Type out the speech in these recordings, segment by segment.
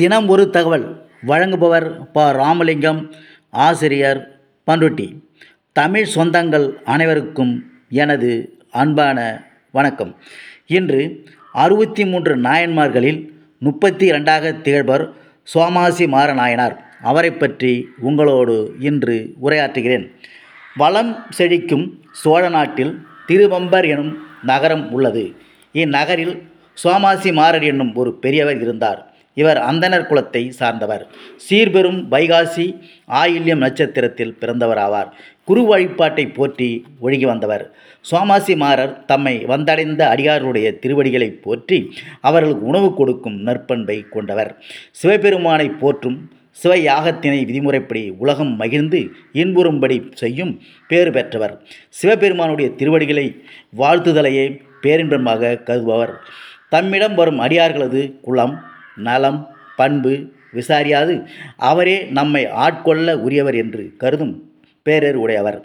தினம் ஒரு தகவல். வழங்குபவர் ப. ராமலிங்கம் ஆசிரியர் பண்ருட்டி. தமிழ் சொந்தங்கள் அனைவருக்கும் எனது அன்பான வணக்கம். இன்று அறுபத்தி மூன்று நாயன்மார்களில் முப்பத்தி இரண்டாக திகழ்பவர் சோமாசி மாறநாயனார் அவரை பற்றி உங்களோடு இன்று உரையாற்றுகிறேன். வளம் செழிக்கும் சோழ நாட்டில் திருவம்பர் எனும் நகரம் உள்ளது. இந்நகரில் சோமாசி மாறர் என்னும் ஒரு பெரியவர் இருந்தார். இவர் அந்தனர் குலத்தை சார்ந்தவர். சீர்பெரும் வைகாசி ஆயில்யம் நட்சத்திரத்தில் பிறந்தவர் ஆவார் குரு வழிபாட்டை போற்றி ஒழுகி வந்தவர். சோமாசி மாறர் தம்மை வந்தடைந்த அடியாருடைய திருவடிகளை போற்றி அவர்களுக்கு உணவு கொடுக்கும் நற்பண்பை கொண்டவர். சிவபெருமானை போற்றும் சிவ யாகத்தினை விதிமுறைப்படி உலகம் மகிழ்ந்து இன்புறும்படி செய்யும் பேறு பெற்றவர். சிவபெருமானுடைய திருவடிகளை வாழ்த்துதலையே பேரின்பமாக கருதுபவர். தம்மிடம் வரும் அடியார்களது குளம் நலம் பண்பு விசாரியாது. அவரே நம்மை ஆட்கொள்ள உரியவர் என்று கருதும் பேரர் உடையவர்.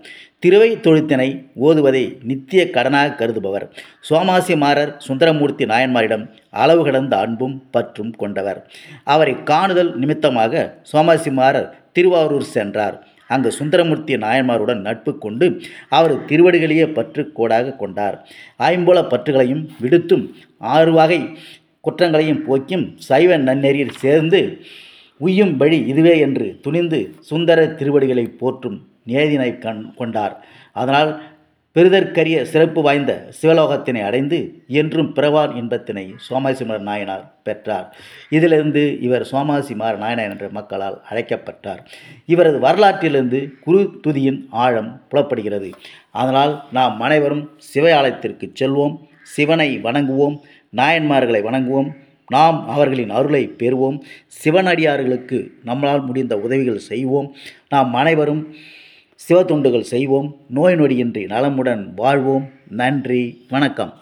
திருவை தொழுத்தினை ஓதுவதை நித்திய கடனாக கருதுபவர். சோமாசிமாரர் சுந்தரமூர்த்தி நாயன்மாரிடம் அளவு கடந்த அன்பும் பற்றும் கொண்டவர். அவரை காணுதல் நிமித்தமாக சோமாசிமாரர் திருவாரூர் சென்றார். அங்கு சுந்தரமூர்த்தி நாயன்மாருடன் நட்பு கொண்டு அவர் திருவடிகளையே பற்று கோடாக கொண்டார். ஐம்போல பற்றுகளையும் விடுத்தும் ஆறு வகை குற்றங்களையும் போக்கியும் சைவ நன்னெறியில் சேர்ந்து உய்யும் வழி இதுவே என்று துணிந்து சுந்தர திருவடிகளை போற்றும் நேதினை கண் கொண்டார். அதனால் பெரிதற்கரிய சிறப்பு வாய்ந்த சிவலோகத்தினை அடைந்து என்றும் பிறவார் இன்பத்தினை சோமாசிமார் நாயனார் பெற்றார். இதிலிருந்து இவர் சோமாசிமார் நாயனார் என்ற மக்களால் அழைக்கப்பட்டார். இவரது வரலாற்றிலிருந்து குரு துதியின் ஆழம் புலப்படுகிறது. அதனால் நாம் அனைவரும் சிவயாலயத்திற்கு செல்வோம் சிவனை வணங்குவோம் நாயன்மார்களை வணங்குவோம். நாம் அவர்களின் அருளை பெறுவோம். சிவனடியார்களுக்கு நம்மளால் முடிந்த உதவிகள் செய்வோம். நாம் அனைவரும் சிவத்துண்டுகள் செய்வோம். நோய் நொடியின்றி நலமுடன் வாழ்வோம். நன்றி. வணக்கம்.